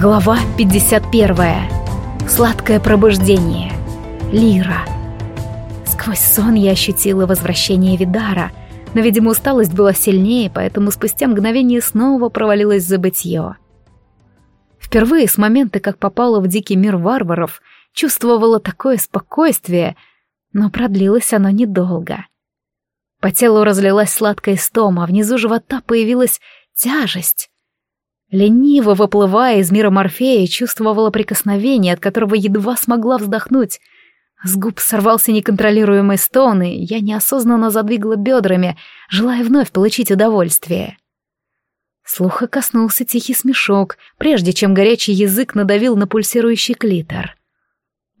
Глава 51. Сладкое пробуждение. Лира. Сквозь сон я ощутила возвращение Видара, но, видимо, усталость была сильнее, поэтому спустя мгновение снова провалилась в забытье. Впервые с момента, как попала в дикий мир варваров, чувствовала такое спокойствие, но продлилось оно недолго. По телу разлилась сладкая стома, а внизу живота появилась тяжесть. Лениво выплывая из мира Морфея, чувствовала прикосновение, от которого едва смогла вздохнуть. С губ сорвался неконтролируемый стон, и я неосознанно задвигала бедрами, желая вновь получить удовольствие. Слуха коснулся тихий смешок, прежде чем горячий язык надавил на пульсирующий клитор.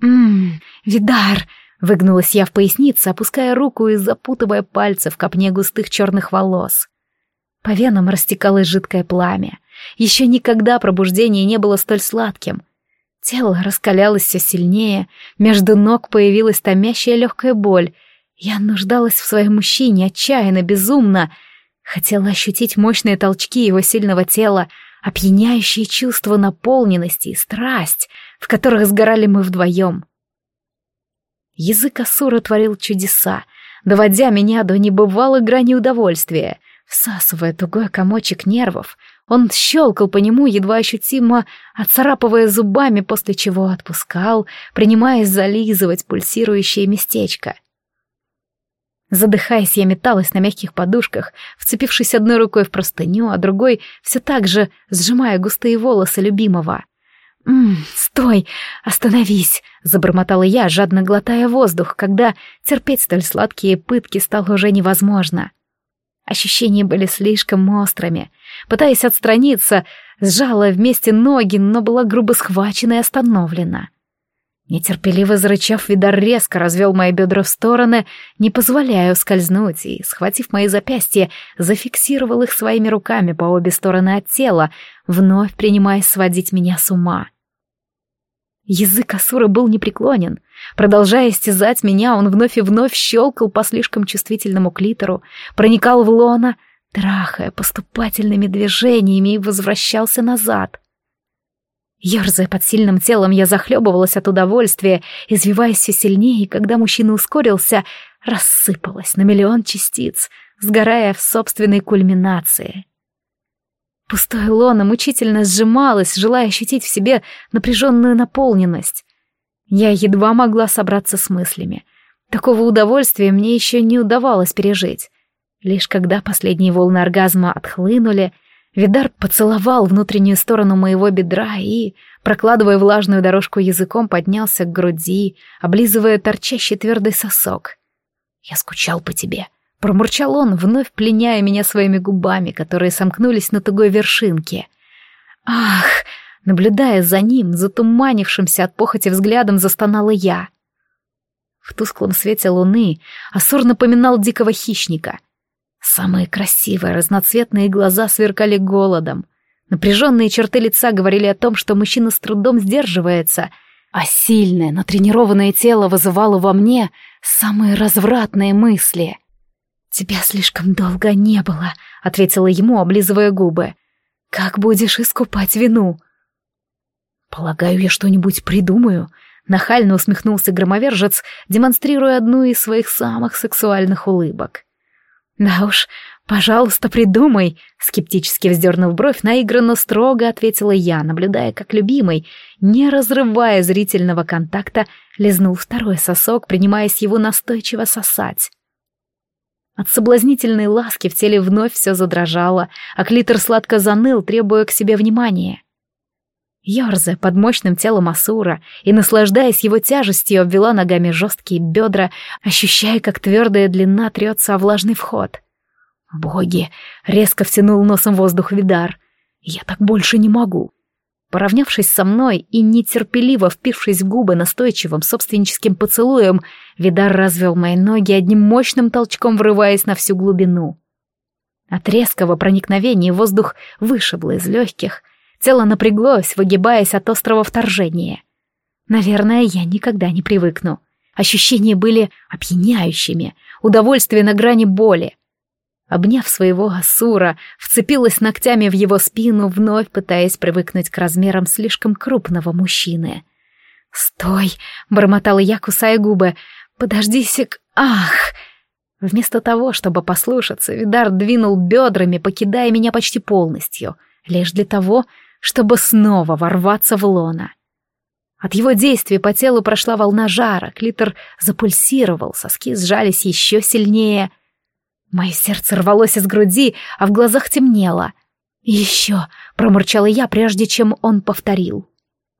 «Ммм, Видар!» — выгнулась я в пояснице, опуская руку и запутывая пальцы в копне густых черных волос. По венам растекалось жидкое пламя. Еще никогда пробуждение не было столь сладким. Тело раскалялось все сильнее, между ног появилась томящая легкая боль. Я нуждалась в своем мужчине отчаянно, безумно. Хотела ощутить мощные толчки его сильного тела, опьяняющие чувства наполненности и страсть, в которых сгорали мы вдвоем. Язык Асура творил чудеса, доводя меня до небывалой грани удовольствия, всасывая тугой комочек нервов, он щелкал по нему, едва ощутимо отцарапывая зубами, после чего отпускал, принимаясь зализывать пульсирующее местечко. Задыхаясь, я металась на мягких подушках, вцепившись одной рукой в простыню, а другой все так же сжимая густые волосы любимого. «Ммм, стой! Остановись!» — забормотала я, жадно глотая воздух, когда терпеть столь сладкие пытки стало уже невозможно. Ощущения были слишком острыми. Пытаясь отстраниться, сжала вместе ноги, но была грубо схвачена и остановлена. Нетерпеливо зарычав, Видар резко развел мои бедра в стороны, не позволяя скользнуть, и, схватив мои запястья, зафиксировал их своими руками по обе стороны от тела, вновь принимаясь сводить меня с ума. Язык Асуры был непреклонен. Продолжая истязать меня, он вновь и вновь щелкал по слишком чувствительному клитору, проникал в лона, трахая поступательными движениями и возвращался назад. Ёрзая под сильным телом, я захлебывалась от удовольствия, извиваясь все сильнее, и когда мужчина ускорился, рассыпалась на миллион частиц, сгорая в собственной кульминации. Пустое лоно мучительно сжималось, желая ощутить в себе напряженную наполненность. Я едва могла собраться с мыслями. Такого удовольствия мне еще не удавалось пережить. Лишь когда последние волны оргазма отхлынули, Видар поцеловал внутреннюю сторону моего бедра и, прокладывая влажную дорожку языком, поднялся к груди, облизывая торчащий твердый сосок. «Я скучал по тебе», Промурчал он, вновь пленяя меня своими губами, которые сомкнулись на тугой вершинке. «Ах!» Наблюдая за ним, затуманившимся от похоти взглядом, застонала я. В тусклом свете луны Асур напоминал дикого хищника. Самые красивые разноцветные глаза сверкали голодом. Напряженные черты лица говорили о том, что мужчина с трудом сдерживается, а сильное, натренированное тело вызывало во мне самые развратные мысли — «Тебя слишком долго не было», — ответила ему, облизывая губы. «Как будешь искупать вину?» «Полагаю, я что-нибудь придумаю», — нахально усмехнулся громовержец, демонстрируя одну из своих самых сексуальных улыбок. «Да уж, пожалуйста, придумай», — скептически вздернув бровь, наигранно строго ответила я, наблюдая, как любимый, не разрывая зрительного контакта, лизнул второй сосок, принимаясь его настойчиво сосать. От соблазнительной ласки в теле вновь все задрожало, а клитор сладко заныл, требуя к себе внимания. Ёрзая под мощным телом Асура и, наслаждаясь его тяжестью, обвела ногами жесткие бедра, ощущая, как твердая длина трется о влажный вход. «Боги!» — резко втянул носом воздух Видар. «Я так больше не могу!» Поравнявшись со мной и нетерпеливо впившись в губы настойчивым собственническим поцелуем, Видар развел мои ноги одним мощным толчком врываясь на всю глубину. От резкого проникновения воздух вышибло из легких, тело напряглось, выгибаясь от острого вторжения. Наверное, я никогда не привыкну. Ощущения были опьяняющими, удовольствие на грани боли. Обняв своего Асура, вцепилась ногтями в его спину, вновь пытаясь привыкнуть к размерам слишком крупного мужчины. «Стой!» — бормотала я, кусая губы. «Подожди сек... Ах!» Вместо того, чтобы послушаться, Видар двинул бедрами, покидая меня почти полностью, лишь для того, чтобы снова ворваться в лона. От его действий по телу прошла волна жара, клитор запульсировал, соски сжались еще сильнее. Мое сердце рвалось из груди, а в глазах темнело. «Еще!» — промурчала я, прежде чем он повторил.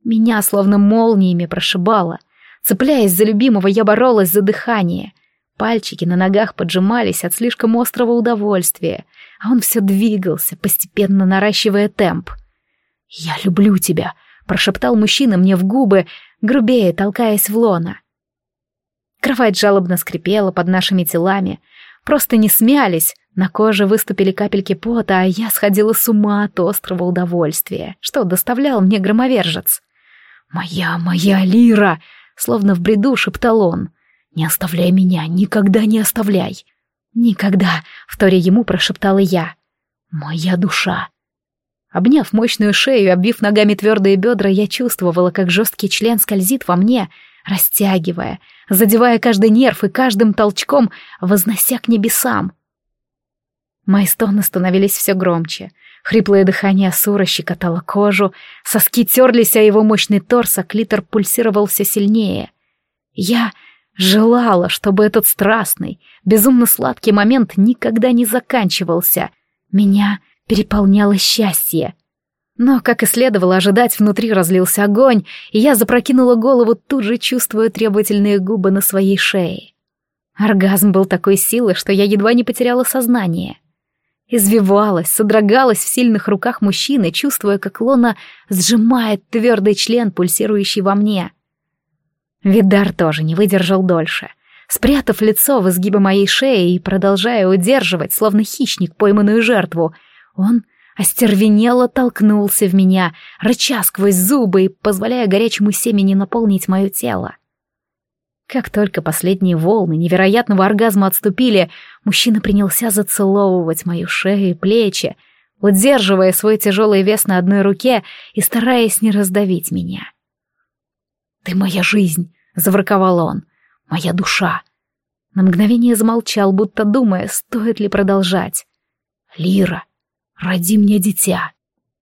Меня словно молниями прошибало. Цепляясь за любимого, я боролась за дыхание. Пальчики на ногах поджимались от слишком острого удовольствия, а он все двигался, постепенно наращивая темп. «Я люблю тебя!» прошептал мужчина мне в губы, грубее толкаясь в лона. Кровать жалобно скрипела под нашими телами, просто не смялись, на коже выступили капельки пота, а я сходила с ума от острого удовольствия, что доставлял мне громовержец. «Моя, моя Лира!» — словно в бреду шептал он. «Не оставляй меня, никогда не оставляй!» «Никогда!» — вторя ему прошептала я. «Моя душа!» Обняв мощную шею и обвив ногами твердые бедра, я чувствовала, как жесткий член скользит во мне, растягивая, задевая каждый нерв и каждым толчком вознося к небесам. Мои стоны становились все громче. Хриплое дыхание Асура щекотало кожу, соски терлись, а его мощный торс, а клитор пульсировал все сильнее. Я желала, чтобы этот страстный, безумно сладкий момент никогда не заканчивался. Меня переполняло счастье. Но, как и следовало ожидать, внутри разлился огонь, и я запрокинула голову, тут же чувствуя требовательные губы на своей шее. Оргазм был такой силы, что я едва не потеряла сознание. Извивалась, содрогалась в сильных руках мужчины, чувствуя, как лона сжимает твердый член, пульсирующий во мне. Видар тоже не выдержал дольше. Спрятав лицо в изгибе моей шеи и продолжая удерживать, словно хищник, пойманную жертву, он остервенело толкнулся в меня, рыча сквозь зубы и позволяя горячему семени наполнить мое тело. Как только последние волны невероятного оргазма отступили, мужчина принялся зацеловывать мою шею и плечи, удерживая свой тяжелый вес на одной руке и стараясь не раздавить меня. «Ты моя жизнь!» — заворковал он. «Моя душа!» На мгновение замолчал, будто думая, стоит ли продолжать. «Лира!» Роди мне дитя.